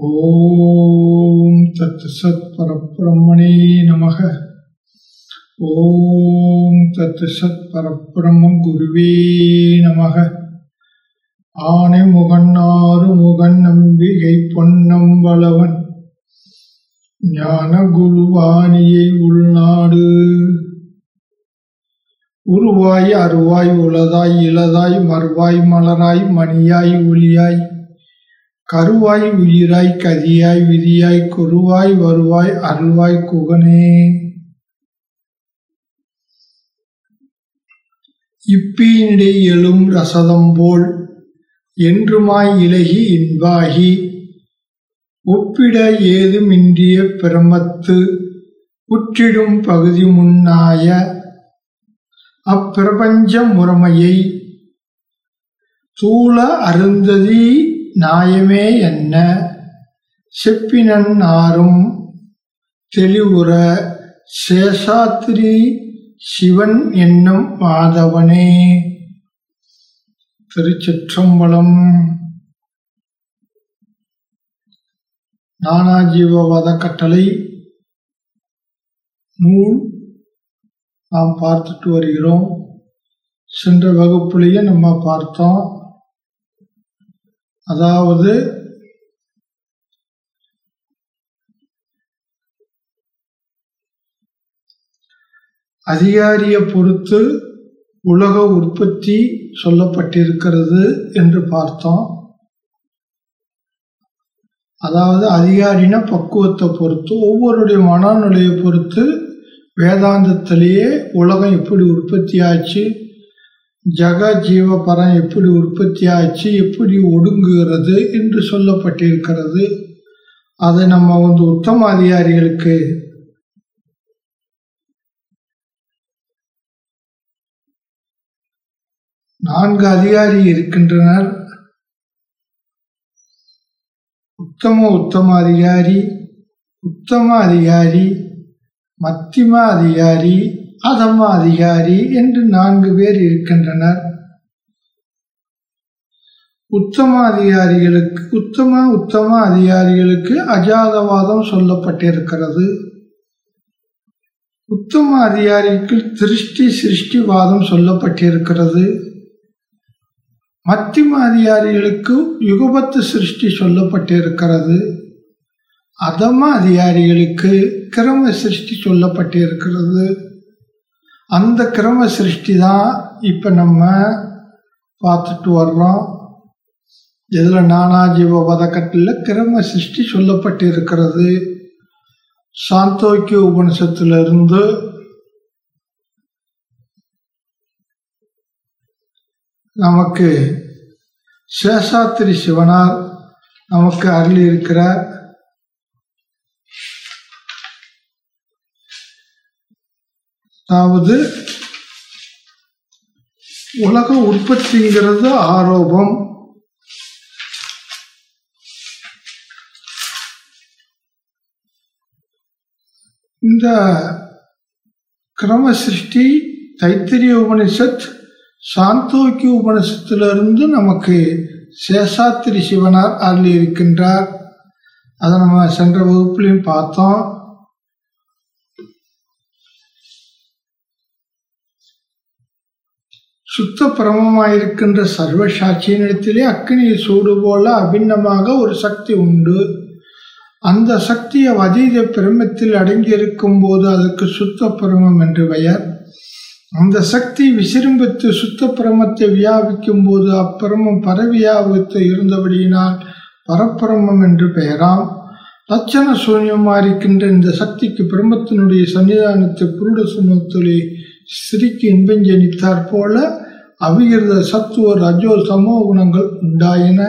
ஓம் தத் சத் பரபிரம்மணே நமக. ஓம் தத் சத் பரபிரம்மம் குருவே நமக. ஆனை முகன் ஆறு முகன் நம்பிகை பொன்னம் வளவன். ஞான குருவாணியை உள்நாடு. உருவாய் அருவாய் உளதாய் இளதாய் மறுவாய் மலராய் மணியாய் ஒளியாய். கருவாய் உயிராய் கதியாய் விதியாய் குருவாய் வருவாய் அருள்வாய் குகனே. இப்பியினிடை எழும் ரசதம் போல் என்றுமாய் இலகி இன்பாகி ஒப்பிட ஏதுமின்றிய பிரமத்து உற்றிடும் பகுதி முன்னாய அப்பிரபஞ்ச முறைமையை தூள அருந்ததி நாயமே என்ன? செப்பினன் ஆறும் தெளிவுற சேஷாத்திரி சிவன் என்னும் மாதவனே. திருச்சிற்றம்பலம். நானாஜீவவாத கட்டளை நூல் நாம் பார்த்துட்டு வருகிறோம். சென்ற வகுப்புலேயே நம்ம பார்த்தோம். அதாவது அதிகாரியை பொறுத்து உலக உற்பத்தி சொல்லப்பட்டிருக்கிறது என்று பார்த்தோம். அதாவது அதிகாரின பக்குவத்தை பொறுத்து ஒவ்வொருடைய மனநிலையை பொறுத்து வேதாந்தத்திலேயே உலகம் எப்படி உற்பத்தி ஆச்சு ஜக ஜீவபரம் எப்படி உற்பத்தி ஆச்சு எப்படி ஒடுங்குகிறது என்று சொல்லப்பட்டிருக்கிறது. அதை நம்ம வந்து உத்தம அதிகாரிகளுக்கு நான்கு அதிகாரி இருக்கின்றனர். உத்தம உத்தம அதிகாரி உத்தம அதிகாரி மத்திம அதிகாரி அதம்மா அதிகாரி என்று நான்கு பேர் இருக்கின்றனர். உத்தம அதிகாரிகளுக்கு உத்தம உத்தம அதிகாரிகளுக்கு அஜாதவாதம் சொல்லப்பட்டிருக்கிறது. உத்தம அதிகாரிக்கு திருஷ்டி சிருஷ்டிவாதம் சொல்லப்பட்டிருக்கிறது. மத்திம அதிகாரிகளுக்கு யுகபத்து சிருஷ்டி சொல்லப்பட்டிருக்கிறது. அதம அதிகாரிகளுக்கு கிரம சிருஷ்டி சொல்லப்பட்டிருக்கிறது. அந்த கிரம சிருஷ்டி தான் இப்போ நம்ம பார்த்துட்டு வர்றோம். இதில் நானாஜீவ வதக்கட்டில் கிரம சிருஷ்டி சொல்லப்பட்டிருக்கிறது. சாந்தோக்கிய உபனிஷத்திலிருந்து நமக்கு சேஷாத்திரி சிவனார் நமக்கு அருளி இருக்கிறார் அதாவது உலக உற்பத்திங்கிறது ஆரோபம். இந்த கிரம சிருஷ்டி தைத்திரிய உபனிஷத் சாந்தோக்கிய உபனிஷத்திலிருந்து நமக்கு சேஷாத்திரி சிவனார் அருளி இருக்கின்றார் அதை நம்ம சென்ற வகுப்புலையும் பார்த்தோம். சுத்த பிரமமாயிருக்கின்ற சர்வசாட்சியின் இடத்திலே அக்னியை சூடு போல அபிண்ணமாக ஒரு சக்தி உண்டு. அந்த சக்தியை அதீத பிரமத்தில் அடங்கியிருக்கும் போது அதற்கு சுத்த பிரமம் என்று பெயர். அந்த சக்தி விசிரும்பித்து சுத்த பிரமத்தை வியாபிக்கும் போது அப்பிரமம் பரவியாபித்து இருந்தபடியினால் பரப்பிரமம் என்று பெயராம். லட்சண சூன்யமாக இருக்கின்ற இந்த சக்திக்கு பிரம்மத்தினுடைய சன்னிதானத்தை புருட சுமத்திலே ஸ்திரிக்கு இன்பஞ்சனித்தாற் போல அவிகிருத சத்துவ ரஜோ சமோ குணங்கள் உண்டாயின.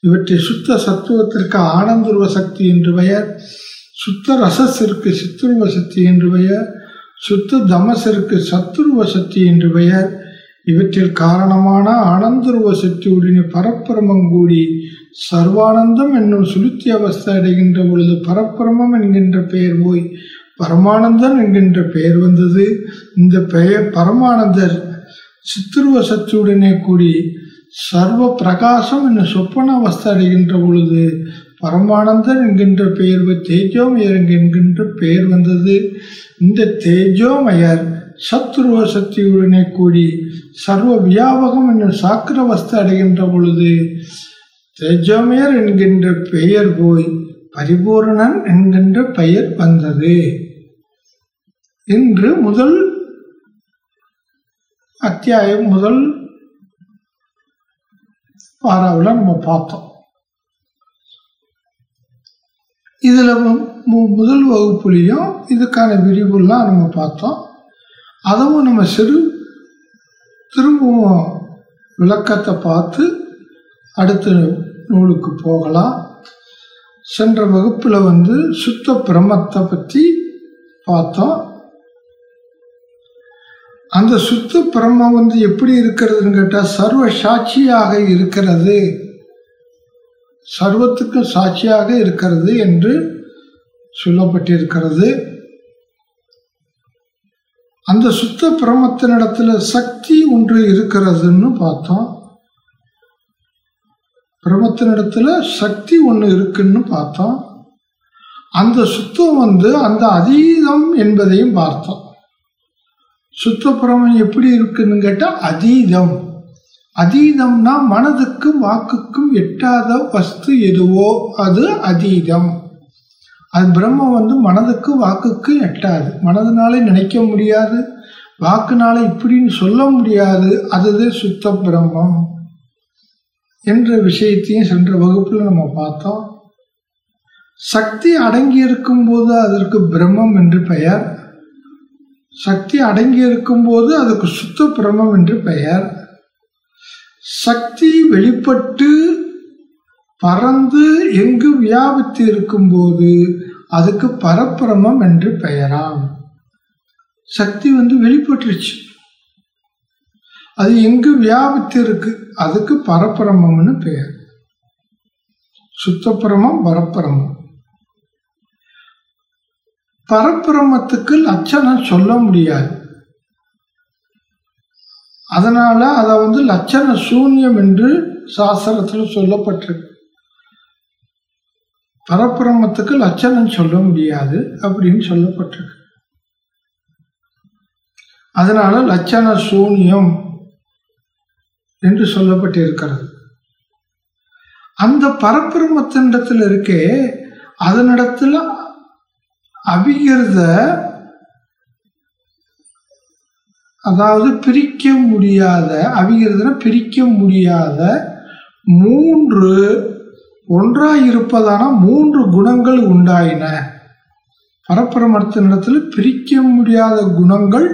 இவற்றை சுத்த சத்துவத்திற்கு ஆனந்துருவ சக்தி என்று பெயர். சுத்த ரசத்திற்கு சித்துருவ சக்தி என்று பெயர். சுத்த தமசிற்கு சத்துருவ சக்தி என்று பெயர். இவற்றில் காரணமான ஆனந்தருவ சக்தியுடனே பரப்பிரமம் கூடி சர்வானந்தம் என்னும் சுளுத்தி அவஸ்தை அடைகின்ற பொழுது பரப்பிரமம் என்கின்ற பெயர் போய் பரமானந்தர் என்கின்ற பெயர் வந்தது. இந்த பெயர் பரமானந்தர் சித்துருவ சக்தியுடனே கூடி சர்வ பிரகாசம் என்ன சொப்பன அவஸ்தை அடைகின்ற பொழுது பரமானந்தர் என்கின்ற பெயர் தேஜோமயர் என்கின்ற பெயர் வந்தது. இந்த தேஜோமயர் சத்ருவ சக்தியுடனே கூடி சர்வ வியாபகம் என்னும் சாக்கிரவஸ்து அடைகின்ற பொழுது தேஜோமயர் என்கின்ற பெயர் போய் பரிபூரணன் என்கின்ற பெயர் வந்தது. இன்று முதல் அத்தியாயம் முதல் பாராவில் நம்ம பார்த்தோம். இதில் முதல் வகுப்புலேயும் இதுக்கான விரிவுலாம் நம்ம பார்த்தோம். அதுவும் நம்ம சிறு திரும்பவும் விளக்கத்தை பார்த்து அடுத்த நூலுக்கு போகலாம். சென்ற வகுப்பில் வந்து சுத்த பிரமத்தை பற்றி பார்த்தோம். அந்த சுத்த பிரம்மம் வந்து எப்படி இருக்கிறதுன்னு கேட்டால் சர்வ சாட்சியாக இருக்கிறது. சர்வத்துக்கும் சாட்சியாக இருக்கிறது என்று சொல்லப்பட்டிருக்கிறது. அந்த சுத்த பிரமத்தினிடத்தில் சக்தி ஒன்று இருக்கிறதுன்னு பார்த்தோம். பிரமத்தினிடத்தில் சக்தி ஒன்று இருக்குன்னு பார்த்தோம். அந்த சுத்தம் வந்து அந்த அதீதம் என்பதையும் பார்த்தோம். சுத்த பிரமம் எப்படி இருக்குன்னு கேட்டால் அதீதம். அதீதம்னா மனதுக்கும் வாக்குக்கும் எட்டாத வஸ்து எதுவோ அது அதீதம். அது பிரம்மம் வந்து மனதுக்கு வாக்குக்கு எட்டாது. மனதுனாலே நினைக்க முடியாது வாக்குனால இப்படின்னு சொல்ல முடியாது அதுதான் சுத்த பிரம்மம் என்ற விஷயத்தையும் சென்ற வகுப்பில் நம்ம பார்த்தோம். சக்தி அடங்கி இருக்கும்போது அதற்கு பிரம்மம் என்று பெயர். சக்தி அடங்கி இருக்கும்போது அதுக்கு சுத்த பிரமம் என்று பெயர். சக்தி வெளிப்பட்டு பறந்து எங்கு வியாபித்து இருக்கும்போது அதுக்கு பரப்பிரமம் என்று பெயராம். சக்தி வந்து வெளிப்பட்டுருச்சு. அது எங்கு வியாபித்து இருக்கு அதுக்கு பரப்பிரமம்னு பெயர். சுத்தப்பிரமம் பரப்பிரமம் பரப்பிரமத்துக்கு லட்சணம் சொல்ல முடியாது. அதனால அதை வந்து லட்சண சூன்யம் என்று சாஸ்திரத்தில் சொல்லப்பட்டிருக்கு. பரப்பிரமத்துக்கு லட்சணம் சொல்ல முடியாது அப்படின்னு சொல்லப்பட்டிருக்கு. அதனால லட்சண சூன்யம் என்று சொல்லப்பட்டிருக்கிறது. அந்த பரப்பிரமத்தினிடத்தில் இருக்கே அதனிடத்தில் அபிகிருத அதாவது பிரிக்க முடியாத அபிகிருதன பிரிக்க முடியாத மூன்று ஒன்றாக இருப்பதான மூன்று குணங்கள் உண்டாயின. பரப்பிரமத்தினிடத்தில் பிரிக்க முடியாத குணங்கள்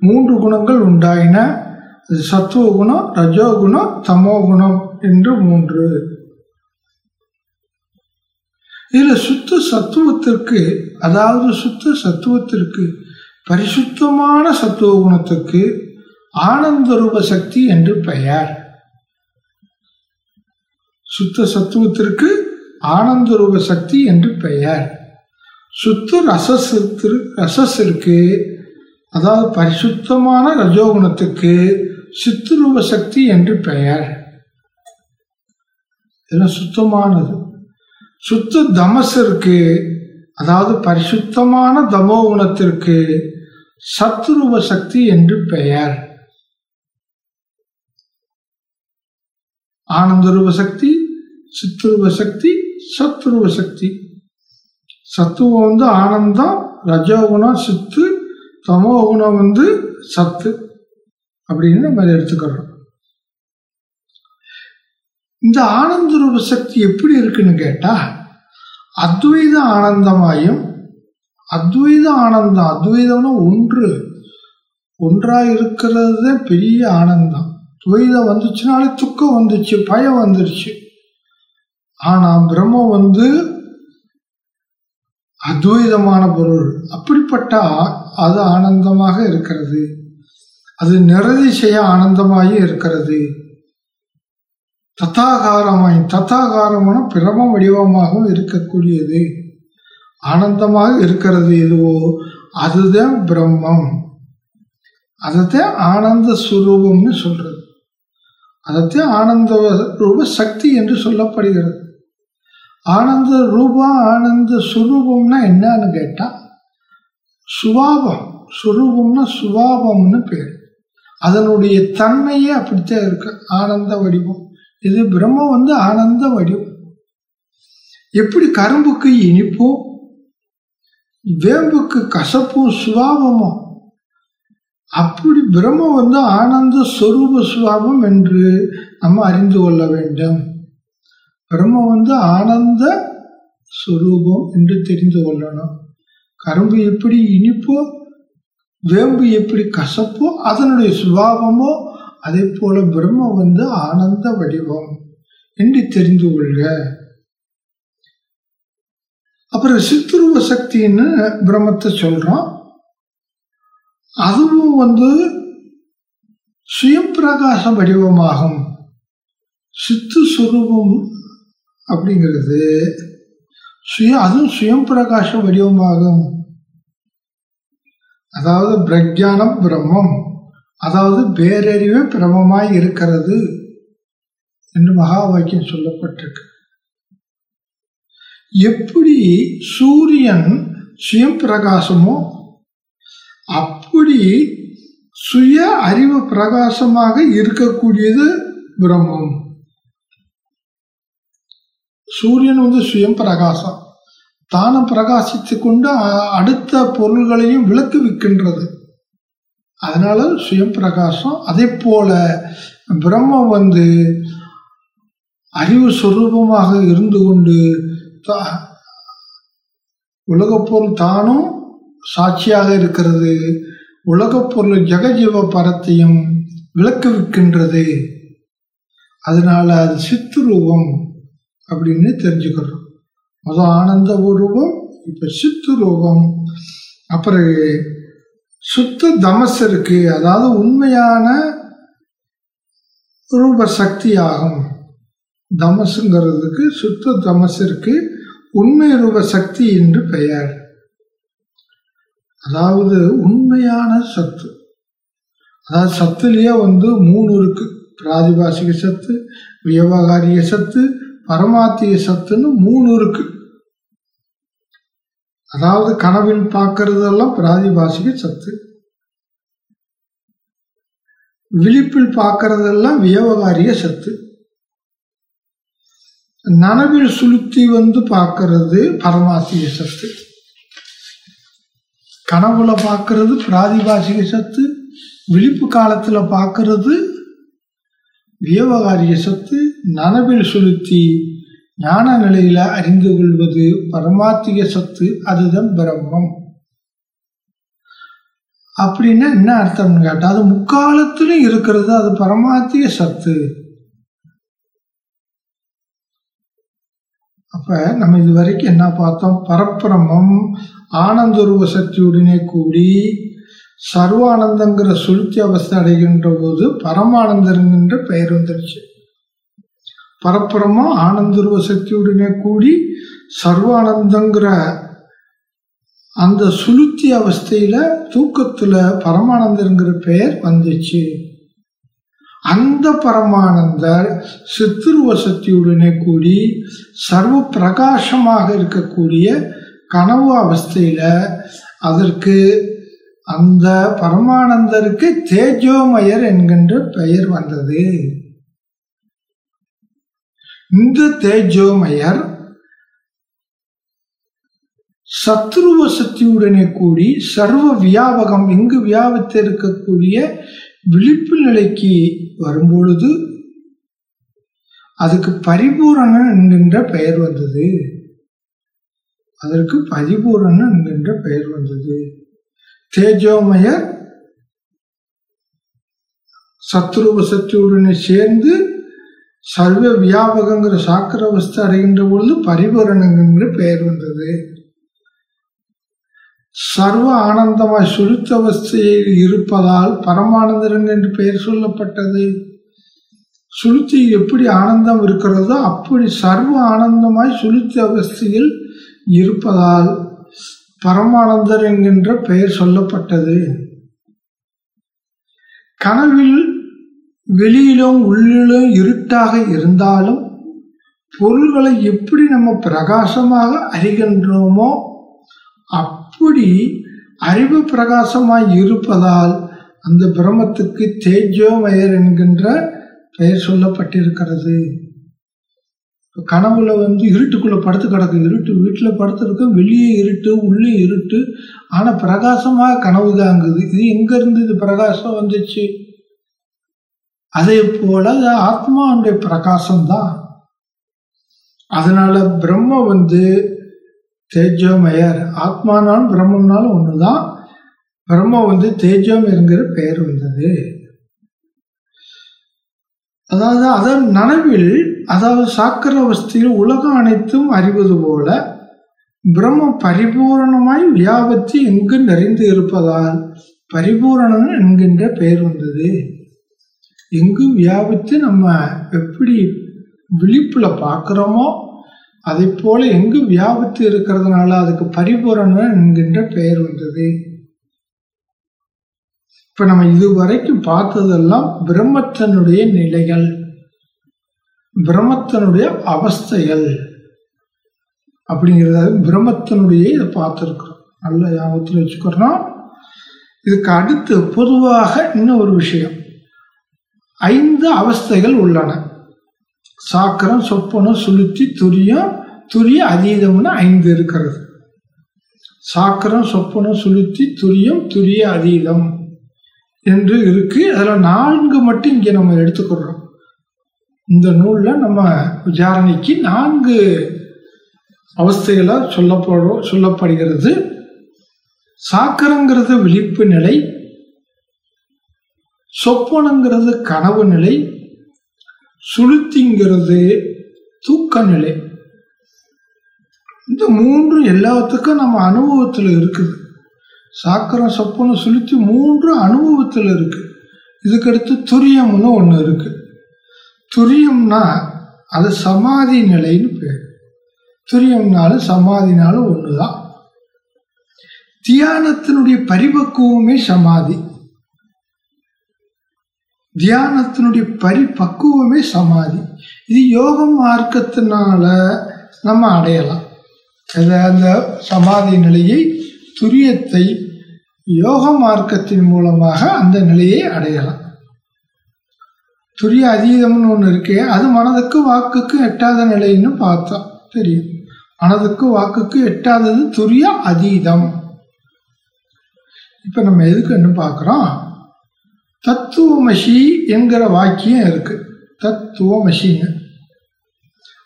மூன்று குணங்கள் உண்டாயின. அது சத்துவ குணம் ரஜோகுணம் தமோ குணம் என்று மூன்று. இதில் சுத்த சத்துவத்திற்கு அதாவது சுத்த சத்துவத்திற்கு பரிசுத்தமான சத்துவ குணத்துக்கு ஆனந்த ரூப சக்தி என்று பெயர். சுத்த சத்துவத்திற்கு ஆனந்த ரூப சக்தி என்று பெயர். சுத்த ரசத்திற்கு ரசத்திற்கு அதாவது பரிசுத்தமான ரஜோகுணத்துக்கு சித்துரூப சக்தி என்று பெயர். இதெல்லாம் சுத்தமானது. சுத்த தமசிற்கு அதாவது பரிசுத்தமான தமோ குணத்திற்கு சத்ருவ சக்தி என்று பெயர். ஆனந்தரூப சக்தி சித்துருவ சக்தி சத்ருவ சக்தி. சத்துவம் வந்து ஆனந்தம் ரஜோகுணம் சித்து தமோ குணம் வந்து சத்து. அப்படின்னு நம்ம எடுத்துக்கிறோம் இந்த ஆனந்த ரூப சக்தி எப்படி இருக்குன்னு கேட்டா அத்வைத ஆனந்தமாயும் அத்வைத ஆனந்தம் அத்வைதம்னா ஒன்று. ஒன்றாக இருக்கிறது பெரிய ஆனந்தம். துவைதம் வந்துச்சுனாலே துக்கம் வந்துச்சு பயம் வந்துருச்சு. ஆனால் பிரம்மம் வந்து அத்வைதமான பொருள். அப்படிப்பட்ட அது ஆனந்தமாக இருக்கிறது. அது நிறதிசய ஆனந்தமாக இருக்கிறது. தத்தாகாரமாய் தத்தாகாரமான பிரம வடிவமாகவும் இருக்கக்கூடியது. ஆனந்தமாக இருக்கிறது எதுவோ அதுதான் பிரம்மம். அதைத்தான் ஆனந்த சுரூபம்னு சொல்றது. அதைத்தான் ஆனந்த ரூப சக்தி என்று சொல்லப்படுகிறது. ஆனந்த ரூபம் ஆனந்த சுரூபம்னா என்னன்னு கேட்டா சுவாபம் சுரூபம்னா சுவாபம்னு பேர். அதனுடைய தன்மையே அப்படித்தான் இருக்கு. ஆனந்த வடிவம். இது பிரம்மம் வந்து ஆனந்த வடிவம். எப்படி கரும்புக்கு இனிப்பும் வேம்புக்கு கசப்பும் சுவாபமும் அப்படி பிரம்மம் வந்து ஆனந்த ஸ்வரூப சுவாபம் என்று நம்ம அறிந்து கொள்ள வேண்டும். பிரம்மம் வந்து ஆனந்த சுரூபம் என்று தெரிந்து கொள்ளணும். கரும்பு எப்படி இனிப்போ வேம்பு எப்படி கசப்போ அதனுடைய சுபாவமோ அதே போல பிரம்ம வந்து ஆனந்த வடிவம் என்று தெரிந்து கொள்க. அப்புறம் சித்துருவ சக்தின்னு பிரம்மத்தை சொல்றோம். அதுவும் வந்து சுயப்பிரகாச வடிவமாகும். சித்து சுரூபம் அப்படிங்கிறது சுய அதுவும் சுயம் பிரகாச வடிவமாகும். அதாவது பிரஜானம் பிரம்மம். அதாவது பேரறிவே பிரபமாய் இருக்கிறது என்று மகா வாக்கியம் சொல்லப்பட்டிருக்கு. எப்படி சூரியன் சுயம் பிரகாசமோ அப்படி சுய அறிவு பிரகாசமாக இருக்கக்கூடியது பிரம்மம். சூரியன் வந்து சுயம் பிரகாசம். தானம் பிரகாசித்து கொண்டு அடுத்த பொருள்களையும் விளக்கு விற்கின்றது அதனால சுயம் பிரகாசம் அதே போல பிரம்மம் வந்து அறிவு சுரூபமாக இருந்து கொண்டு உலகப்பொருள் தானும் சாட்சியாக இருக்கிறது. உலகப்பொருள் ஜெகஜீவ பரத்தையும் விளக்குவிக்கின்றது. அதனால அது சித்துரூபம் அப்படின்னு தெரிஞ்சுக்கிறோம் முதல் ஆனந்த ரூபம் இப்ப சித்து ரூபம். அப்புறம் சுத்த தமஸ் இருக்கு அதாவது உண்மையான ரூப சக்தி ஆகும் தமசுங்கிறதுக்கு சுத்த தமஸ் இருக்கு உண்மை ரூப சக்தி என்று பெயர். அதாவது உண்மையான சத்து. அதாவது சத்துலேயே வந்து மூணு இருக்கு. பிராதிபாசிக சத்து வியவகாரிய சத்து பரமாத்திய சத்துன்னு மூணு இருக்குது அதாவது கனவில் பார்க்கறதெல்லாம் பிராதிபாசிக சத்து. விழிப்பில் பார்க்கறதெல்லாம் வியவகாரிய சத்து. நனவில் சுளுத்தி வந்து பார்க்கறது பரமாத்திய சத்து. கனவுல பார்க்கறது பிராதிபாசிக சத்து. விழிப்பு காலத்துல பார்க்கறது வியவகாரிய சத்து. நனவில் சுளுத்தி ஞான நிலையில அறிந்து கொள்வது பரமாத்திய சத்து அதுதான் பிரம்மம். அப்படின்னா என்ன அர்த்தம்னு கேட்டால் அது முக்காலத்திலும் இருக்கிறது அது பரமாத்திய சத்து. அப்ப நம்ம இது வரைக்கும் என்ன பார்த்தோம்? பரப்பிரமம் ஆனந்தருவ சக்தியுடனே கூடி சர்வானந்தங்கிற சுழ்த்தி அவஸ்தை அடைகின்ற போது பரமானந்தருங்கின்ற பெயர் வந்துருச்சு. பரப்புறமா ஆனந்தருவ சக்தியுடனே கூடி சர்வானந்தங்கிற அந்த சுளுத்தி அவஸ்தையில தூக்கத்துல பரமானந்தருங்கிற பெயர் வந்துச்சு. அந்த பரமானந்தர் சித்துருவ சக்தியுடனே கூடி சர்வ பிரகாசமாக இருக்கக்கூடிய கனவு அவஸ்தையில அதற்கு அந்த பரமானந்தருக்கு தேஜோமயர் என்கின்ற பெயர் வந்தது. இந்த தேஜோமயர் சத்ருவ சக்தியுடனே கூடி சர்வ வியாபகம் எங்கு வியாபித்து இருக்கக்கூடிய விழிப்பு நிலைக்கு வரும்பொழுது அதுக்கு பரிபூரணன் என்கின்ற பெயர் வந்தது. அதற்கு பரிபூரணன் என்கின்ற பெயர் வந்தது. தேஜோமயர் சத்ருவ சக்தியுடனே சேர்ந்து சர்வ வியாபகங்கிற சாக்கர அவஸ்தை அடைகின்ற பொழுது பரிபூரணங்கிற பெயர் வந்தது. சர்வ ஆனந்தமாய் சுழுத்தவஸ்தையில் இருப்பதால் பரமானந்தரன் என்று பெயர் சொல்லப்பட்டது. சுளுத்தி எப்படி ஆனந்தம் இருக்கிறதோ அப்படி சர்வ ஆனந்தமாய் சுளுத்தி அவஸ்தையில் இருப்பதால் பரமானந்தர் என்கின்ற பெயர் சொல்லப்பட்டது. கனவில் வெளியிலும் உள்ளிலும் இருட்டாக இருந்தாலும் பொருள்களை எப்படி நம்ம பிரகாசமாக அறிகின்றோமோ அப்படி அறிவு பிரகாசமாய் இருப்பதால் அந்த பிரம்மத்துக்கு தேஜோமயர் என்கின்ற பெயர் சொல்லப்பட்டிருக்கிறது. கனவுல வந்து இருட்டுக்குள்ள படுத்து கிடக்கு. இருட்டு வீட்டில் படுத்துருக்க வெளியே இருட்டு உள்ளே இருட்டு. ஆனால் பிரகாசமாக கனவு தாங்குது. இது எங்கேருந்து இது பிரகாசம் வந்துச்சு? அதே போல ஆத்மாவுடைய பிரகாசம்தான். அதனால பிரம்ம வந்து தேஜோமயர். ஆத்மானாலும் பிரம்மம்னாலும் ஒண்ணுதான். பிரம்ம வந்து தேஜோமயர்ங்கிற பெயர் வந்தது. அதாவது அதன் நனவில் அதாவது சாக்கர அவஸ்தையில் உலகம் அனைத்தும் அறிவது போல பிரம்ம பரிபூரணமாய் வியாபத்தி எங்கு நிறைந்து இருப்பதால் பரிபூரணம் என்கின்ற பெயர் வந்தது. எங்கு வியாபித்து நம்ம எப்படி விழிப்புல பார்க்குறோமோ அதை போல எங்கு வியாபித்து இருக்கிறதுனால அதுக்கு பரிபூரணம் என்கின்ற பெயர் வந்தது. இப்ப நம்ம இதுவரைக்கும் பார்த்ததெல்லாம் பிரம்மத்தினுடைய நிலைகள் பிரம்மத்தனுடைய அவஸ்தைகள் அப்படிங்கிறத பிரம்மத்தனுடைய இதை பார்த்துருக்குறோம். நல்ல ஞாபகத்தில் வச்சுக்கிறோம் இதுக்கு அடுத்து பொதுவாக இன்னும் ஒரு விஷயம். ஐந்து அவஸ்தைகள் உள்ளன. சாக்கரம் சொப்பனம் சுளுத்தி துரியம் துரிய அதீதம்னு ஐந்து இருக்கிறது. சாக்கரம் சொப்பனம் சுளுத்தி துரியம் துரிய அதீதம் என்று இருக்கு. அதில் நான்கு மட்டும் இங்கே நம்ம எடுத்துக்கிறோம் இந்த நூலில் நம்ம விசாரணைக்கு நான்கு அவஸ்தைகளாக சொல்லப்படும் சொல்லப்படுகிறது. சாக்கரங்கிறது விழிப்பு நிலை சொப்பனங்கிறது கனவு நிலை சுளுத்திங்கிறது தூக்க நிலை. இந்த மூன்று எல்லாத்துக்கும் நம்ம அனுபவத்தில் இருக்குது. சாக்கரம் சொப்பனம் சுளுத்தி மூன்று அனுபவத்தில் இருக்குது இதுக்கடுத்து துரியம்னு ஒன்று இருக்குது துரியம்னா அது சமாதி நிலைன்னு பேர். துரியம்னாலும் சமாதினாலும் ஒன்று தான் தியானத்தினுடைய பரிபக்குவமே சமாதி. தியானத்தினுடைய பரிபக்குவமே சமாதி. இது யோக மார்க்கத்தினால நம்ம அடையலாம். அந்த சமாதி நிலையை துரியத்தை யோக மார்க்கத்தின் மூலமாக அந்த நிலையை அடையலாம். துரிய அதீதம்னு ஒன்று இருக்கே அது மனதுக்கு வாக்குக்கு எட்டாத நிலைன்னு பார்த்தோம் தெரியும். மனதுக்கு வாக்குக்கு எட்டாதது துரிய அதீதம். இப்போ நம்ம எதுக்குன்னு பார்க்குறோம்? தத்துவமசி என்கிற வாக்கியம் இருக்கு. தத்துவமசின்னு.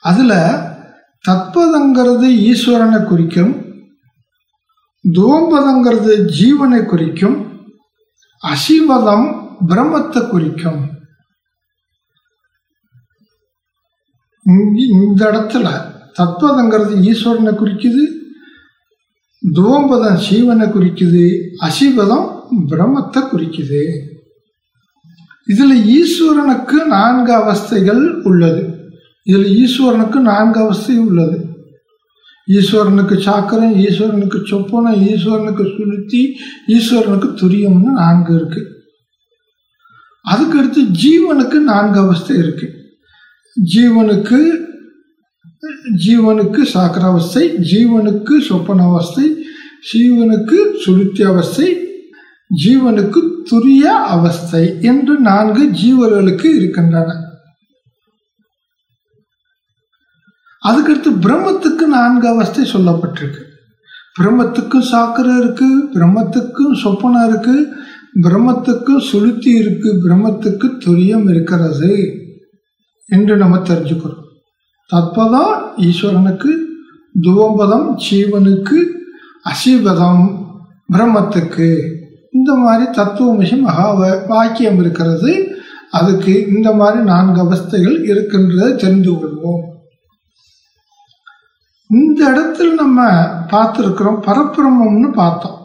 அதில் தத்பதங்கிறது ஈஸ்வரனை குறிக்கும் துவம்பதங்கிறது ஜீவனை குறிக்கும் அசிவதம் பிரம்மத்தை குறிக்கும். இந்த இடத்துல தத்வதங்கிறது ஈஸ்வரனை குறிக்குது துவம்பதம் சீவனை குறிக்குது அசிவதம் பிரம்மத்தை குறிக்குது. இதில் ஈஸ்வரனுக்கு நான்கு அவஸ்தைகள் உள்ளது. இதில் ஈஸ்வரனுக்கு நான்கு அவஸ்தை உள்ளது. ஈஸ்வரனுக்கு சாக்கரம் ஈஸ்வரனுக்கு சொப்பனம் ஈஸ்வரனுக்கு சுளுத்தி ஈஸ்வரனுக்கு துரியம்னு நான்கு இருக்கு. அதுக்கடுத்து ஜீவனுக்கு நான்கு அவஸ்தை இருக்கு. ஜீவனுக்கு ஜீவனுக்கு சாக்கர அவஸ்தை ஜீவனுக்கு சொப்பன அவஸ்தை ஜீவனுக்கு சுளுத்தி அவஸ்தை ஜீவனுக்கு துரிய அவஸ்தை என்று நான்கு ஜீவர்களுக்கு இருக்கின்றன. அதுக்கடுத்து பிரம்மத்துக்கு நான்கு அவஸ்தை சொல்லப்பட்டிருக்கு. பிரம்மத்துக்கும் சாக்கரம் இருக்கு பிரம்மத்துக்கும் சொப்பனம் இருக்கு பிரம்மத்துக்கும் சுளுத்தி இருக்கு பிரம்மத்துக்கு துரியம் இருக்கிறது என்று நம்ம தெரிஞ்சுக்கிறோம். தத்பதம் ஈஸ்வரனுக்கு துவம்பதம் ஜீவனுக்கு அசிபதம் பிரம்மத்துக்கு. இந்த மாதிரி தத்துவமிஷி மகா வாக்கியம் இருக்கிறது. அதுக்கு இந்த மாதிரி நான்கு அவஸ்தைகள் இருக்கின்றதை தெரிந்து கொள்வோம். இந்த இடத்துல நம்ம பார்த்துருக்கிறோம் பரபிரம்மம்னு பார்த்தோம்.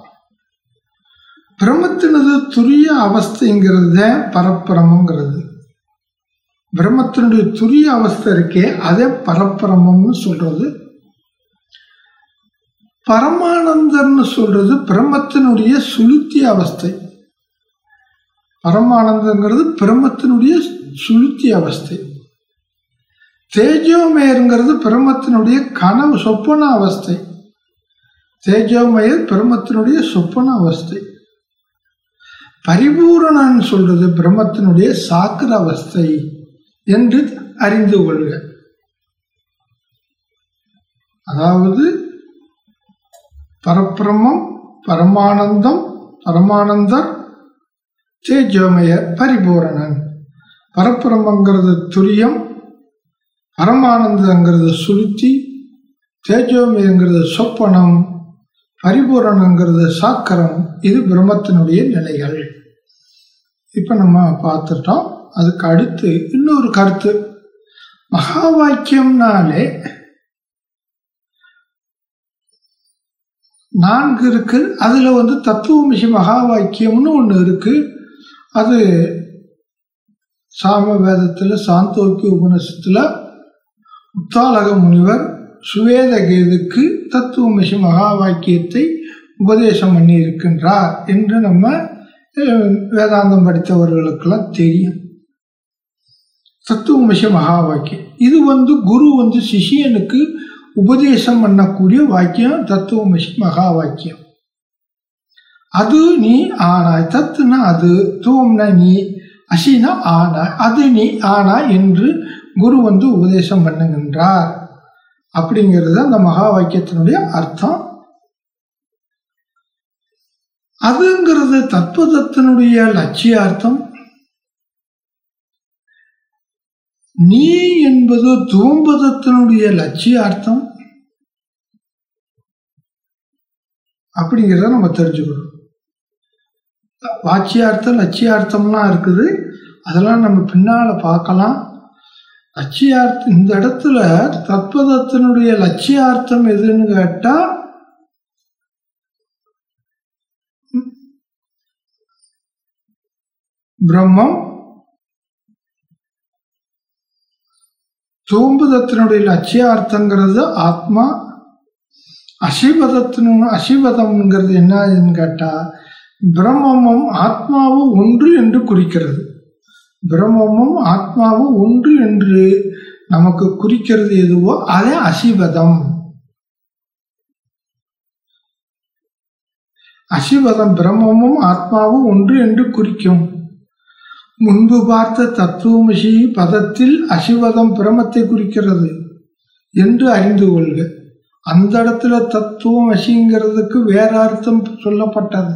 பிரம்மத்தினது துரிய அவஸ்தைங்கிறது பரப்பிரமங்கிறது பிரம்மத்தினுடைய துரிய அவஸ்தை இருக்கே அதே பரப்பிரமம்னு சொல்றது. பரமானந்தர்னு சொல்றது பிரம்மத்தினுடைய சுளுத்தி அவஸ்தை. பரமானந்தங்கிறது பிரம்மத்தினுடைய சுளுத்தி அவஸ்தை. தேஜோமயருங்கிறது பிரம்மத்தினுடைய கனவு சொப்பன அவஸ்தை. தேஜோமயர் பிரம்மத்தினுடைய சொப்பன அவஸ்தை. பரிபூரணன் சொல்றது பிரம்மத்தினுடைய சாக்கிர அவஸ்தை என்று அறிந்து கொள்க. அதாவது பரப்பிரமம் பரமானந்தம் பரமானந்தர் தேஜோமய பரிபூரணன். பரப்பிரமங்கிறது துரியம் பரமானந்தங்கிறது சுருத்தி தேஜோமயங்கிறது சொப்பனம் பரிபூரணங்கிறது சாக்கரம் இது பிரம்மத்தினுடைய நிலைகள். இப்போ நம்ம பார்த்துட்டோம். அதுக்கு அடுத்து இன்னொரு கருத்து. மகா வாக்கியம்னாலே நான்கு இருக்கு. அதில் வந்து தத்துவமிஷி மகா வாக்கியம்னு ஒன்று இருக்கு. அது சாம வேதத்தில் சாந்தோக்கிய உபநிஷத்தில் உத்தாலக முனிவர் சுவேதகேதுக்கு தத்துவமிஷி மகா வாக்கியத்தை உபதேசம் பண்ணி இருக்கின்றார் என்று நம்ம வேதாந்தம் படித்தவர்களுக்கெல்லாம் தெரியும். தத்துவமிஷ மகா வாக்கியம் இது வந்து குரு வந்து சிஷியனுக்கு உபதேசம் பண்ணக்கூடிய வாக்கியம் தத்துவமசி மகா வாக்கியம். அது நீ ஆனாய் தத்துனா அது தோம்னா நீ அசினா ஆனாய் அது நீ ஆனாய் என்று குரு வந்து உபதேசம் பண்ணுகின்றார். அப்படிங்கிறது அந்த மகா வாக்கியத்தினுடைய அர்த்தம். அதுங்கிறது தத்துவத்தினுடைய லட்சியார்த்தம். நீ என்பது துவம்பதத்தினுடைய லட்சியார்த்தம். அப்படிங்கிறத நம்ம தெரிஞ்சுக்கணும். வாட்சியார்த்தம் லட்சியார்த்தம்லாம் இருக்குது. அதெல்லாம் நம்ம பின்னால் பார்க்கலாம். லட்சியார்த்தம் இந்த இடத்துல தத்பதத்தினுடைய லட்சியார்த்தம் எதுன்னு கேட்டால் பிரம்மம் தூம்புதத்தினுடைய லட்சியார்த்தங்கிறது ஆத்மா அசிவதத்தின் அசிவதம்ங்கிறது என்ன என்னன்னு கேட்டால் பிரம்மமும் ஆத்மாவும் ஒன்று என்று குறிக்கிறது. பிரம்மமும் ஆத்மாவும் ஒன்று என்று நமக்கு குறிக்கிறது எதுவோ அதே அசிவதம். அசிவதம் பிரம்மமும் ஆத்மாவும் ஒன்று என்று குறிக்கும். முன்பு பார்த்த தத்துவமிஷி பதத்தில் அசிவதம் பிரமத்தை குறிக்கிறது என்று அறிந்து கொள்க. அந்த இடத்துல தத்துவம் வசிங்கிறதுக்கு வேற அர்த்தம் சொல்லப்பட்டது.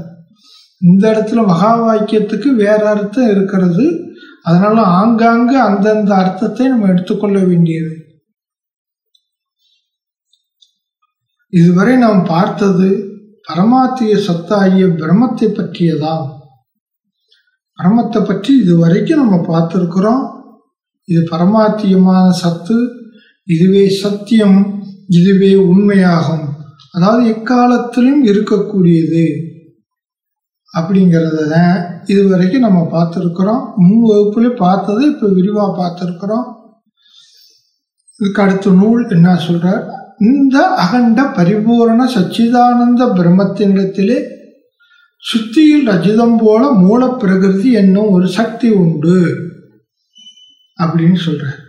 இந்த இடத்துல மகா வாக்கியத்துக்கு வேற அர்த்தம் இருக்கிறது. அதனால ஆங்காங்கு அந்தந்த அர்த்தத்தை நம்ம எடுத்துக்கொள்ள வேண்டியது. இதுவரை நாம் பார்த்தது பரமாத்திய சத்தாகிய பிரம்மத்தை பற்றியதாம். பிரம்மத்தை பற்றி இதுவரைக்கும் நம்ம பார்த்துருக்குறோம். இது பரமாத்தியமான சத்து. இதுவே சத்தியம். இதுவே உண்மையாகும். அதாவது எக்காலத்திலும் இருக்கக்கூடியது. அப்படிங்கிறத தான் இதுவரைக்கும் நம்ம பார்த்துருக்குறோம். முன் வகுப்புல பார்த்ததை இப்போ விரிவாக பார்த்துருக்குறோம். இதுக்கு அடுத்த நூல் என்ன சொல்கிறார் இந்த அகண்ட பரிபூரண சச்சிதானந்த பிரம்மத்தினிடத்திலே சுத்தியில் ரஜிதம் போல மூலப்பிரகிருதி என்னும் ஒரு சக்தி உண்டு. அப்படின்னு சொல்கிறார்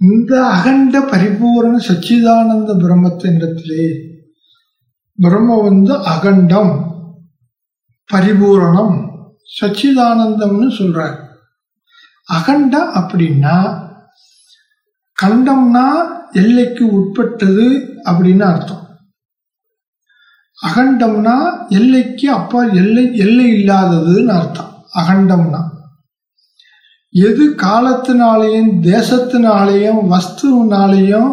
இந்த அகண்ட பரிபூரண சச்சிதானந்த பிரம்மத்தினிடத்திலே பிரம்ம வந்து அகண்டம் பரிபூரணம் சச்சிதானந்தம்னு சொல்றார். அகண்டம் அப்படின்னா கண்டம்னா எல்லைக்கு உட்பட்டது அப்படின்னு அர்த்தம். அகண்டம்னா எல்லைக்கு அப்பா எல்லை எல்லை இல்லாததுன்னு அர்த்தம். அகண்டம்னா எது காலத்தினாலேயும் தேசத்தினாலேயும் வஸ்துனாலேயும்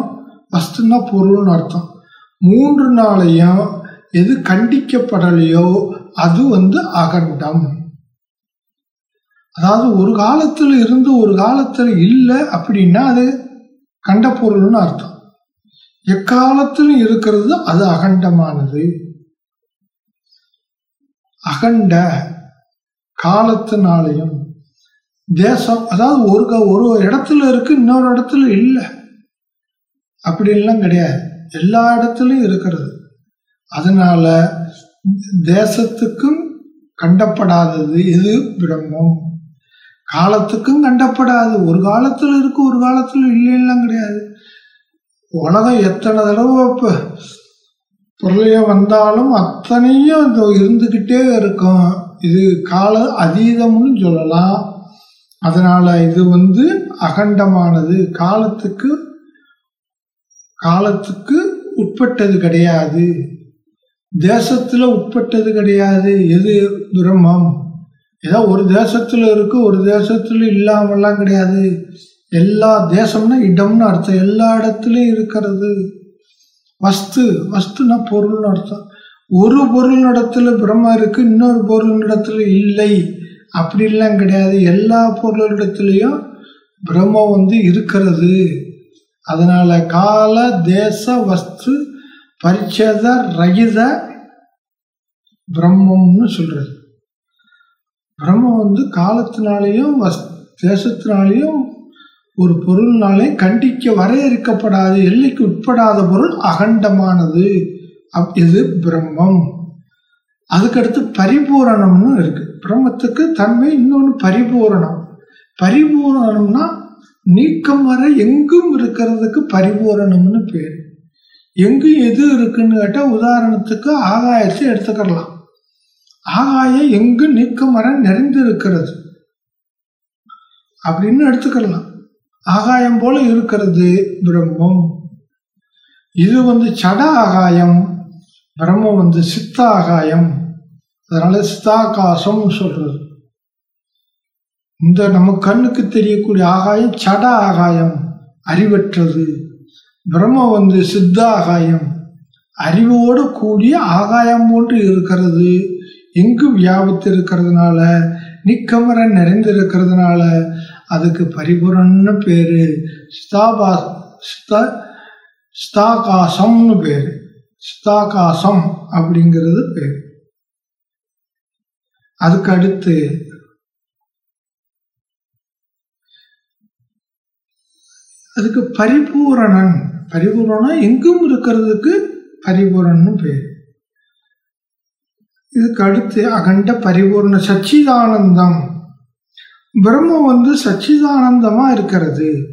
வஸ்துன்னா பொருள்னு அர்த்தம். மூன்று நாளையும் எது கண்டிக்கப்படலையோ அது வந்து அகண்டம். அதாவது ஒரு காலத்தில் இருந்து ஒரு காலத்தில் இல்லை அப்படின்னா அது கண்ட பொருள்னு அர்த்தம். எக்காலத்திலும் இருக்கிறது அது அகண்டமானது. அகண்ட காலத்தினாலையும் தேசம் அதாவது ஒரு க- ஒரு இடத்துல இருக்கு இன்னொரு இடத்துல இல்லை. அப்படின்லாம் கிடையாது. எல்லா இடத்துலையும் இருக்கிறது. அதனால தேசத்துக்கும் கண்டப்படாதது எது பிரம்மம்? காலத்துக்கும் கண்டப்படாது. ஒரு காலத்தில் இருக்கு ஒரு காலத்தில் இல்லைன்னா கிடையாது. உலகம் எத்தனை தடவை இப்போ பிரளயம் வந்தாலும் அத்தனையும் இந்த இருந்துக்கிட்டே இருக்கும். இது கால அதீதம்னு சொல்லலாம். அதனால இது வந்து அகண்டமானது. காலத்துக்கு காலத்துக்கு உட்பட்டது கிடையாது. தேசத்துல உட்பட்டது கிடையாது. எது பிரம்மம் ஏதோ ஒரு தேசத்துல இருக்கு ஒரு தேசத்துல இல்லாமல்லாம் கிடையாது. எல்லா தேசம்னா இடம்னு அர்த்தம். எல்லா இடத்துலையும் இருக்கிறது. வஸ்து வஸ்துனா பொருள்னு அர்த்தம். ஒரு பொருள் இடத்துல பிரம்ம இருக்கு இன்னொரு பொருள் இடத்துல இல்லை. அப்படிலாம் கிடையாது. எல்லா பொருளிடத்துலையும் பிரம்மம் வந்து இருக்கிறது. அதனால் கால தேச வஸ்து பரிச்சேத ரகித பிரம்மம்னு சொல்கிறது பிரம்மம் வந்து காலத்தினாலேயும் வஸ் தேசத்தினாலேயும் ஒரு பொருள்னாலே கண்டிக்க வரையறுக்கப்படாது எல்லைக்கு உட்படாத பொருள் அகண்டமானது. அப் இது பிரம்மம். அதுக்கடுத்து பரிபூரணம்னு இருக்கு. பிரம்மத்துக்கு தன்மை இன்னொன்று பரிபூரணம். பரிபூரணம்னா நீக்கம் வர எங்கும் இருக்கிறதுக்கு பரிபூரணம்னு பேர். எங்கு எது இருக்குன்னு கேட்டால் உதாரணத்துக்கு ஆகாயத்தை எடுத்துக்கிடலாம் ஆகாயம் எங்கும் நீக்கம் வர நிறைந்து இருக்கிறது அப்படின்னு எடுத்துக்கிடலாம் ஆகாயம் போல இருக்கிறது பிரம்மம். இது வந்து சட ஆகாயம். பிரம்மம் வந்து சித்த ஆகாயம் அதனால சித்தாகாசம் சொல்றது. இந்த நம்ம கண்ணுக்கு தெரியக்கூடிய ஆகாயம் சட ஆகாயம் அறிவற்றது. பிரம்மம் வந்து சித்த ஆகாயம் அறிவோடு கூடிய ஆகாயம் போன்று இருக்கிறது. எங்கு வியாபித்து இருக்கிறதுனால நிக்கமர நிறைந்து இருக்கிறதுனால அதுக்கு பரிபூரன்னு பேரு. ஸ்தாபா ஸ்த சித்தாகாசம்னு பேரு. சித்தாகாசம் அப்படிங்கிறது பேர். அதுக்கு அடுத்து அதுக்கு பரிபூரணன். பரிபூரணம் எங்கும் இருக்கிறதுக்கு பரிபூரணன்னு பேர். இதுக்கு அடுத்து அகண்ட பரிபூர்ண சச்சிதானந்தம். பிரம்மம் வந்து சச்சிதானந்தமா இருக்கிறது.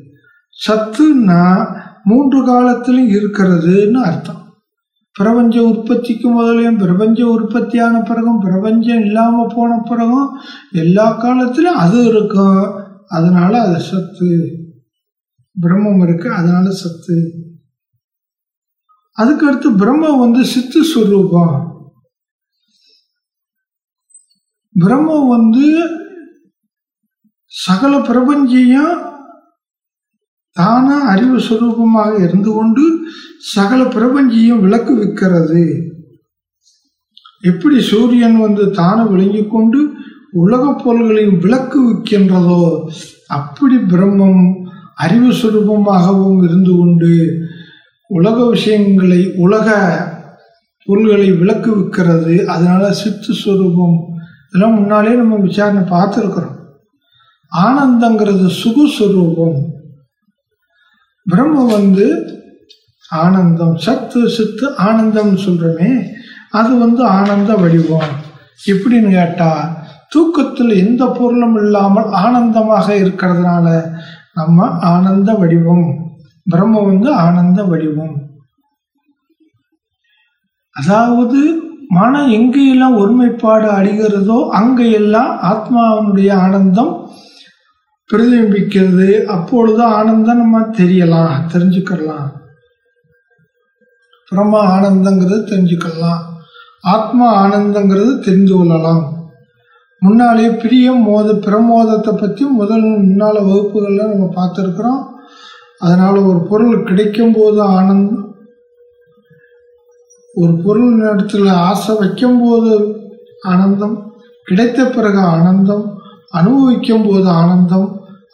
சத்துன்னா மூன்று காலத்திலும் இருக்கிறதுன்னு அர்த்தம். பிரபஞ்ச உற்பத்திக்கு முதலையும் பிரபஞ்ச உற்பத்தியான பிறகும் பிரபஞ்சம் இல்லாமல் போன பிறகும் எல்லா காலத்திலும் அது இருக்கும் அதனால அது சத்து. பிரம்மம் இருக்கு அதனால சத்து. அதுக்கடுத்து பிரம்மம் வந்து சித்து சுரூபம். பிரம்மம் வந்து சகல பிரபஞ்சையும் தானா அறிவு சுரூபமாக இருந்து கொண்டு சகல பிரபஞ்சியும் விளக்கு விற்கிறது. எப்படி சூரியன் வந்து தானே விளங்கி கொண்டு உலக பொருள்களையும் விளக்கு விற்கின்றதோ அப்படி பிரம்மம் அறிவு சுரூபமாகவும் இருந்து கொண்டு உலக விஷயங்களை உலக பொருள்களை விளக்கு விற்கிறது. அதனால சித்து சுரூபம். இதெல்லாம் முன்னாலே நம்ம விசாரணை பார்த்துருக்குறோம். ஆனந்தங்கிறது சுகஸ்வரூபம். பிரம்மம் வந்து ஆனந்தம் சத்து சித்து ஆனந்தம் சொல்றோமே அது வந்து ஆனந்த வடிவம். எப்படின்னு கேட்டா தூக்கத்தில் எந்த பொருளும் இல்லாமல் ஆனந்தமாக இருக்கிறதுனால நம்ம ஆனந்த வடிவம். பிரம்ம வந்து ஆனந்த வடிவம். அதாவது மனம் எங்கெல்லாம் ஒருமைப்பாடு அடைகிறதோ அங்கெல்லாம் ஆத்மாவினுடைய ஆனந்தம் பிரதிபிக்கிறது அப்பொழுது ஆனந்தம் நம்ம தெரியலாம் தெரிஞ்சுக்கலாம் பிரம்ம ஆனந்தங்கிறது தெரிஞ்சுக்கலாம் ஆத்மா ஆனந்தங்கிறது தெரிந்து கொள்ளலாம். முன்னாலே பிரியம் மோத பிரமோதத்தை பற்றி முதல் முன்னால் வகுப்புகளில் நம்ம பார்த்துருக்குறோம். அதனால் ஒரு பொருள் கிடைக்கும் போது ஆனந்தம் ஒரு பொருள் இடத்துல ஆசை வைக்கும்போது ஆனந்தம் கிடைத்த பிறகு ஆனந்தம் அனுபவிக்கும் போது ஆனந்தம்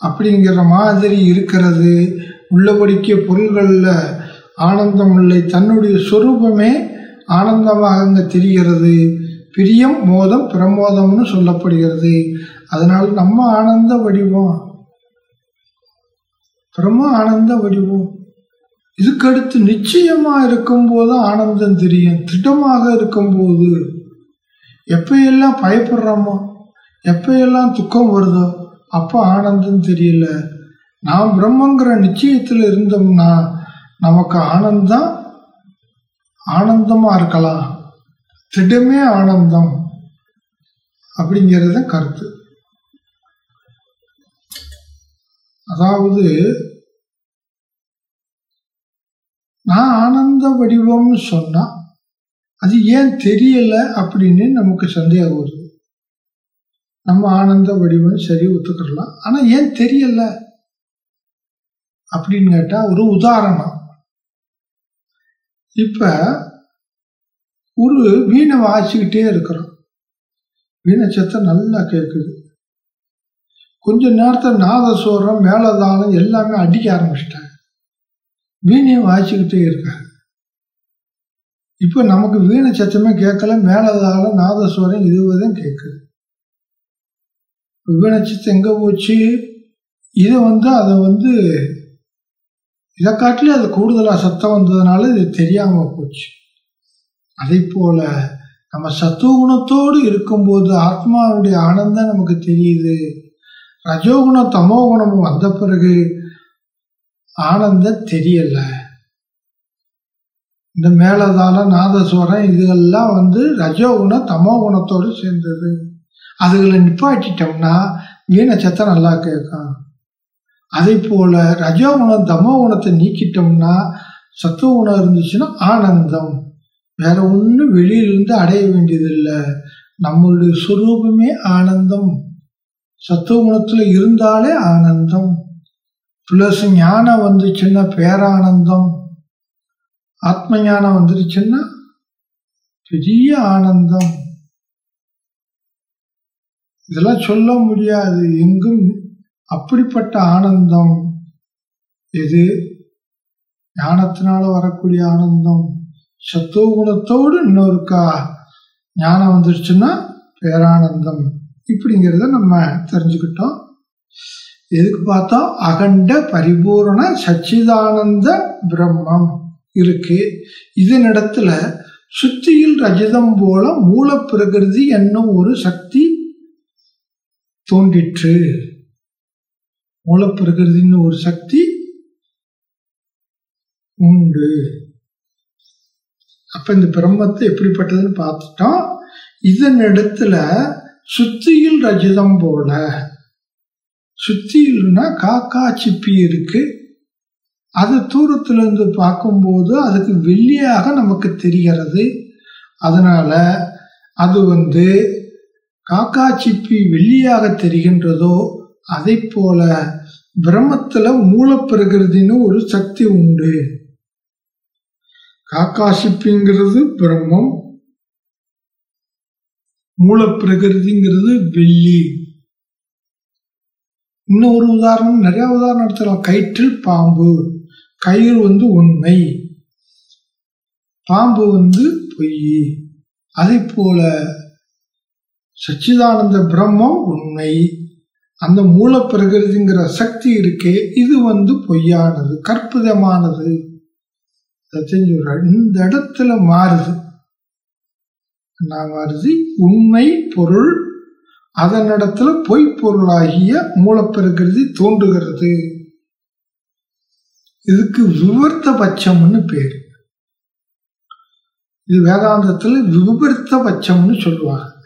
அப்படிங்கிற மாதிரி இருக்கிறது. உள்ளபடிக்க பொருள்களில் ஆனந்தம் இல்லை. தன்னுடைய சொரூபமே ஆனந்தமாக அங்கே தெரிகிறது. பிரியம் மோதம் பிரமோதம்னு சொல்லப்படுகிறது. அதனால் நம்ம ஆனந்த வடிவம். பிரம்ம ஆனந்த வடிவம். இதுக்கடுத்து நிச்சயமாக இருக்கும்போது ஆனந்தம் தெரியும். திட்டமாக இருக்கும்போது எப்பையெல்லாம் பயப்படுறோமோ எப்பையெல்லாம் துக்கம் வருதோ அப்போ ஆனந்தம் தெரியல. நான் பிரம்மங்கிற நிச்சயத்தில் இருந்தோம்னா நமக்கு ஆனந்தம் ஆனந்தமாக இருக்கலாம். திடமே ஆனந்தம் அப்படிங்கிறது கருத்து. அதாவது நான் ஆனந்த வடிவம்னு சொன்னா அது ஏன் தெரியல அப்படின்னு நமக்கு சந்தேகம் வருது. நம்ம ஆனந்த வடிவம் சரி ஒத்துக்கிடலாம். ஆனா ஏன் தெரியல? அப்படின்னு கேட்டா ஒரு உதாரணம். இப்ப ஒரு வீணை வாசிக்கிட்டே இருக்கிறோம். வீணை சத்தம் நல்லா கேட்குது கொஞ்ச நேரத்தில் நாதஸ்வரம் மேலதாளம் எல்லாமே அடிக்க ஆரம்பிச்சிட்டாங்க. வீணையும் வாசிக்கிட்டே இருக்காங்க இப்போ நமக்கு வீணை சத்தமே கேட்கல மேலதாளம் நாதஸ்வரம் இதுவதும் கேட்குது வீணை எங்கே போச்சு. இதை வந்து அதை வந்து இதை காட்டிலே அது கூடுதலாக சத்தம் வந்ததுனால இது தெரியாமல் போச்சு. அதே போல் நம்ம சத்துவகுணத்தோடு இருக்கும்போது ஆத்மாவுடைய ஆனந்தம் நமக்கு தெரியுது. ரஜோகுணம் தமோகுணம் வந்த பிறகு ஆனந்தம் தெரியலை. இந்த மேலதாள நாதஸ்வரம் இதெல்லாம் வந்து ரஜோகுணம் தமோகுணத்தோடு சேர்ந்தது. அதுகளை நிப்பாட்டிட்டோம்னா வீண சத்தம் நல்லா கேட்கும். அதே போல ரஜோகுணம் தமோகுணத்தை நீக்கிட்டோம்னா சத்துவ குணம் இருந்துச்சுன்னா ஆனந்தம். வேற ஒன்றும் வெளியிலிருந்து அடைய வேண்டியதில்லை. நம்மளுடைய சுரூபமே ஆனந்தம். சத்துவகுணத்தில் இருந்தாலே ஆனந்தம். ப்ளஸ் ஞானம் வந்துச்சுன்னா பேரானந்தம். ஆத்ம ஞானம் வந்துருச்சுன்னா பெரிய ஆனந்தம். இதெல்லாம் சொல்ல முடியாது. எங்கும் அப்படிப்பட்ட ஆனந்தம் எது? ஞானத்தினால வரக்கூடிய ஆனந்தம். சத்துவ குணத்தோடு இன்னொருக்கா ஞானம் வந்துருச்சுன்னா பேரானந்தம். இப்படிங்கிறத நம்ம தெரிஞ்சுக்கிட்டோம். எதுக்கு பார்த்தோம்? அகண்ட பரிபூரண சச்சிதானந்த பிரம்மம் இருக்கு. இதனிடத்துல சுத்தியில் ரஜிதம் போல மூல பிரகிருதி என்னும் ஒரு சக்தி தோன்றிற்று மூலப்பிரகிருதின்னு ஒரு சக்தி. உண்டு. அப்ப இந்த பிரம்மத்தை எப்படிப்பட்டதுன்னு பார்த்துட்டோம். இதன் இடத்துல சுத்தியில் ரஜிதம் போல. சுத்தியில்னா காக்கா சிப்பி இருக்கு. அது தூரத்துல இருந்து பார்க்கும்போது அதுக்கு வெள்ளியாக நமக்கு தெரிகிறது. அதனால அது வந்து காக்கா சிப்பி வெள்ளியாக தெரிகின்றதோ அதை போல பிரம்மத்துல மூலப்பிரகிருதின்னு ஒரு சக்தி உண்டு. காக்கா சிப்பிங்கிறது பிரம்மம் மூலப்பிரகிருதிங்கிறது வெள்ளி. இன்னும் ஒரு உதாரணம் நிறைய உதாரணம் எடுத்துக்கலாம். கயிற்றில் பாம்பு கயிறு வந்து உண்மை பாம்பு வந்து பொய். அதே போல சச்சிதானந்த பிரம்மம் உண்மை அந்த மூலப்பிரகிருதிங்கிற சக்தி இருக்கே இது வந்து பொய்யானது கற்புதமானது. தெரிஞ்சுக்கிறார் இந்த இடத்துல மாறுது. என்ன மாறுது? உண்மை பொருள் அதன் இடத்துல பொய்ப்பொருளாகிய மூலப்பிரகிருதி தோன்றுகிறது. இதுக்கு விவர்த்த பட்சம்னு பேர். இது வேதாந்தத்தில் விபரித்த பட்சம்னு சொல்லுவாங்க.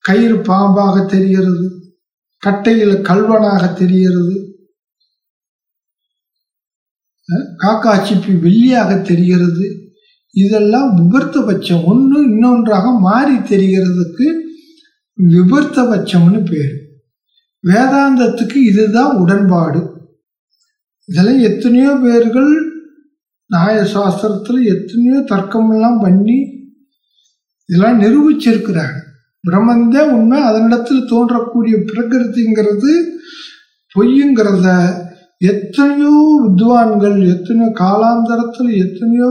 கயிறு பாம்பாக தெரிகிறது கட்டையில் கல்வனாக தெரிகிறது காக்கா சிப்பி வெள்ளியாக தெரிகிறது. இதெல்லாம் விபர்த்தபட்சம் ஒன்று இன்னொன்றாக மாறி தெரிகிறதுக்கு விபர்த்தபட்சம்னு பேர். வேதாந்தத்துக்கு இதுதான் உடன்பாடு. இதெல்லாம் எத்தனையோ பேர்கள் நியாய சாஸ்திரத்தில் எத்தனையோ தர்க்கமெல்லாம் பண்ணி இதெல்லாம் நிரூபிச்சிருக்கிறாங்க. பிரம்மந்தே உண்மை அதனிடத்தில் தோன்றக்கூடிய பிரகிருதிங்கிறது பொய்யுங்கிறத எத்தனையோ வித்வான்கள் எத்தனையோ காலாந்தரத்தில் எத்தனையோ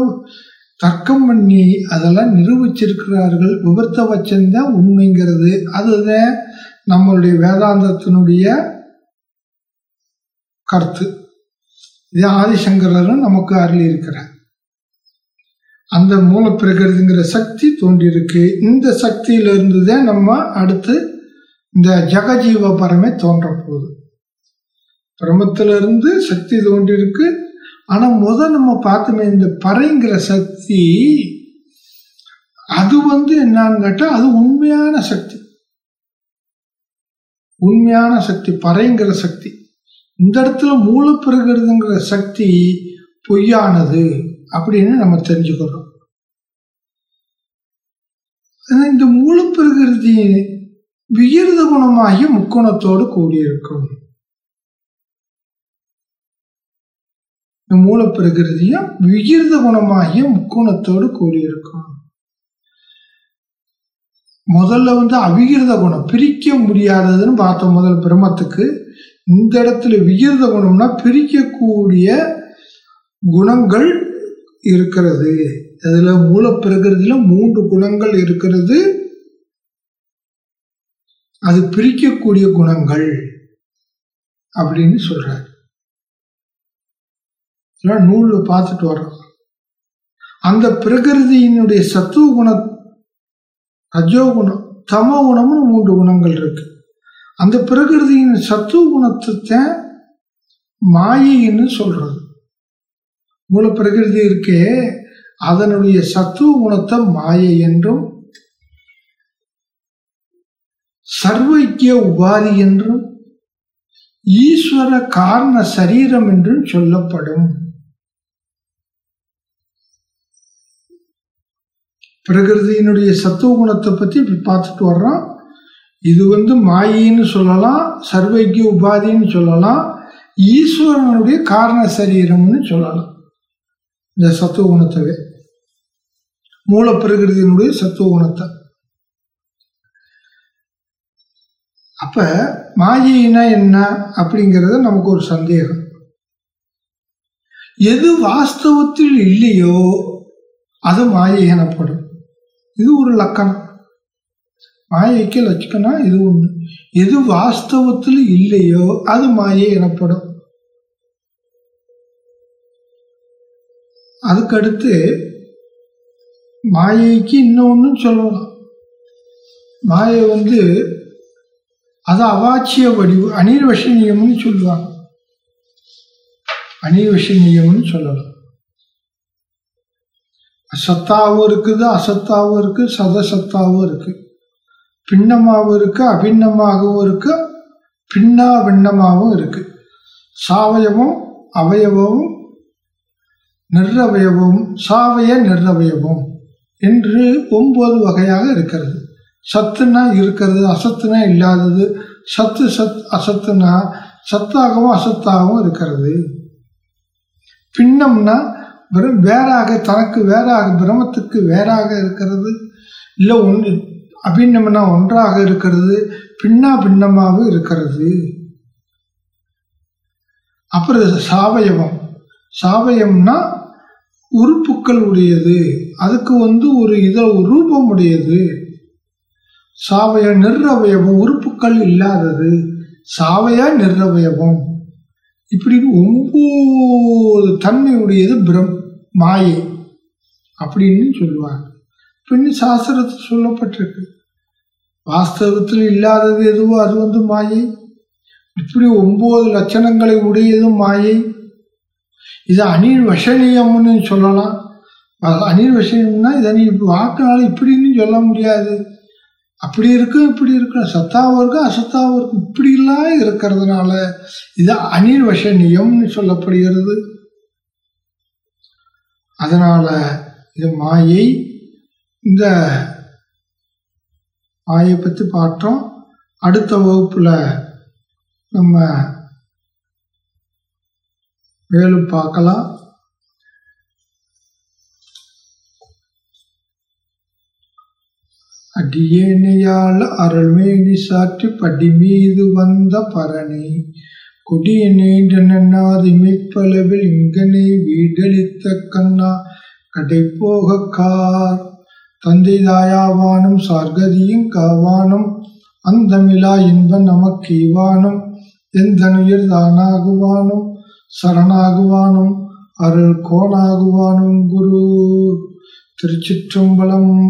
தர்க்கம் பண்ணி அதெல்லாம் நிரூபிச்சிருக்கிறார்கள். விபர்த்த பட்சம்தான் உண்மைங்கிறது. அதுதான் நம்மளுடைய வேதாந்தத்தினுடைய கருத்து. இது ஆதிசங்கரரும் நமக்கு அருளியிருக்கிறார். அந்த அந்த மூலப்பிரகிருதிங்கிற சக்தி தோன்றியிருக்கு. இந்த சக்தியிலிருந்து தான் நம்ம அடுத்து இந்த ஜெகஜீவ பரமே தோன்ற போகுது. பிரமத்திலிருந்து சக்தி தோன்றியிருக்கு. ஆனால் முத நம்ம பார்த்தோமே இந்த பறைங்கிற சக்தி அது வந்து என்னன்னு கேட்டால் அது உண்மையான சக்தி. உண்மையான சக்தி பறைங்கிற சக்தி. இந்த இடத்துல மூலப்பெருகிறதுங்கிற சக்தி பொய்யானது. அப்படின்னு நம்ம தெரிஞ்சுக்கிறோம் இந்த மூல பிரகிருதி விகிருத குணமாகிய முக்கோணத்தோடு கூடியிருக்கும். இந்த மூல பிரகிருதியும் விகிருத குணமாகிய முக்கோணத்தோடு கூடியிருக்கும். முதல்ல வந்து அவிகிருத குணம் பிரிக்க முடியாததுன்னு பார்த்தோம் முதல் பிரம்மத்துக்கு. இந்த இடத்துல விகிருத குணம்னா பிரிக்கக்கூடிய குணங்கள் இருக்கிறது. அதுல மூலப்பிரகிருதியில மூன்று குணங்கள் இருக்கிறது. அது பிரிக்கக்கூடிய குணங்கள் அப்படின்னு சொல்றார். இதெல்லாம் நூல்ல பார்த்துட்டு வர்றோம். அந்த பிரகிருதியினுடைய சத்துவ குணம் ரஜோ குணம் தமோ குணம்னு மூன்று குணங்கள் இருக்கு. அந்த பிரகிருதியின் சத்துவ குணத்தை மாயின்னு சொல்றது. மூல பிரகிருதி இருக்கே அதனுடைய சத்துவ குணத்தை மாயை என்றும் சர்வைக்கிய உபாதி என்றும் ஈஸ்வர காரண சரீரம் என்றும் சொல்லப்படும். பிரகிருதியினுடைய சத்துவ குணத்தை பத்தி இப்ப பார்த்துட்டு வர்றோம். இது வந்து மாயின்னு சொல்லலாம் சர்வைக்கிய உபாதின்னு சொல்லலாம் ஈஸ்வரனுடைய காரண சரீரம்னு சொல்லலாம். இந்த சத்துவ குணத்தவே மூல பிரகிருதியினுடைய சத்துவ குணத்தை. அப்ப மாயினா என்ன அப்படிங்கிறது நமக்கு ஒரு சந்தேகம். எது வாஸ்தவத்தில் இல்லையோ அது மாயை எனப்படும். இது ஒரு லக்கணம். மாயைக்கு லட்சணம் இது ஒன்று எது வாஸ்தவத்தில் இல்லையோ அது மாயை எனப்படும். அதுக்கடுத்து மாயைக்கு இன்னொன்னு சொல்லலாம். மாயை வந்து அது அவாச்சிய வடிவு அனிர்வசனீயம்னு சொல்லுவாங்க. அனிர்வசனீயம்னு சொல்லலாம். சத்தாவும் இருக்குது அசத்தாவும் இருக்கு சதசத்தாவும் இருக்கு. பின்னமாகவும் இருக்கு அபிண்ணமாகவும் இருக்கு பின்னா பின்னமாகவும் இருக்கு. சாவயமும் அவயவமும் நிர்ரவயவம் சாவய நிர்ரவயவம் என்று ஒன்பது வகையாக இருக்கிறது. சத்துனா இருக்கிறது அசத்துனா இல்லாதது சத்து சத் அசத்துனா சத்தாகவும் அசத்தாகவும் இருக்கிறது. பின்னம்னா வெறும் வேறாக தனக்கு வேறாக பிரமத்துக்கு வேறாக இருக்கிறது. இல்லை ஒன்று அபிநம்னா ஒன்றாக இருக்கிறது பின்னா பின்னமாகவும் இருக்கிறது. அப்புறம் சாவயவம். சாவயம்னா உறுப்புக்கள் உடையது அதுக்கு வந்து ஒரு இதில் ரூபம் உடையது சாவைய நிறவயவம் உறுப்புக்கள் இல்லாதது. சாவையா நிறவயவம் இப்படி ஒன்பது தன்மையுடையது பிரம் மாயை. அப்படின்னு சொல்லுவாங்க. பின் சாஸ்திரத்தில் சொல்லப்பட்டிருக்கு. வாஸ்தவத்தில் இல்லாதது எதுவோ அது வந்து மாயை. இப்படி ஒன்பது லட்சணங்களை உடையதும் மாயை. இது அணில் வசனியம்னு சொல்லலாம். அணில் வசனியம்னா இதை நீ வாக்குனால இப்படின்னு சொல்ல முடியாது. அப்படி இருக்கும் இப்படி இருக்கும். சத்தாவும் இருக்கும் அசத்தாவும் இருக்கும். இப்படிலாம் இருக்கிறதுனால இது அணில் வசனியம்னு சொல்லப்படுகிறது. அதனால் இது மாயை இந்த மாயை பற்றி பார்த்தோம். அடுத்த வகுப்பில் நம்ம மேலும் பார்க்கலாம். அடியேனையால் அருள்மேனி சாற்றி படி மீது வந்த பரணி கொடிய நீண்டனாதி மீட்பளவில் இங்கனே வீடளித்த கண்ணா கடை போக கார் தந்தை தாயாவானும் சார்கதியும் காவானும் அந்தமிழா இன்ப நமக்கு இவானும் எந்தனுயிர் தானாகுவானும் சரணாகுவானும் அருள் கோணாகுவானும் குரு. திருச்சிற்றம்பலம்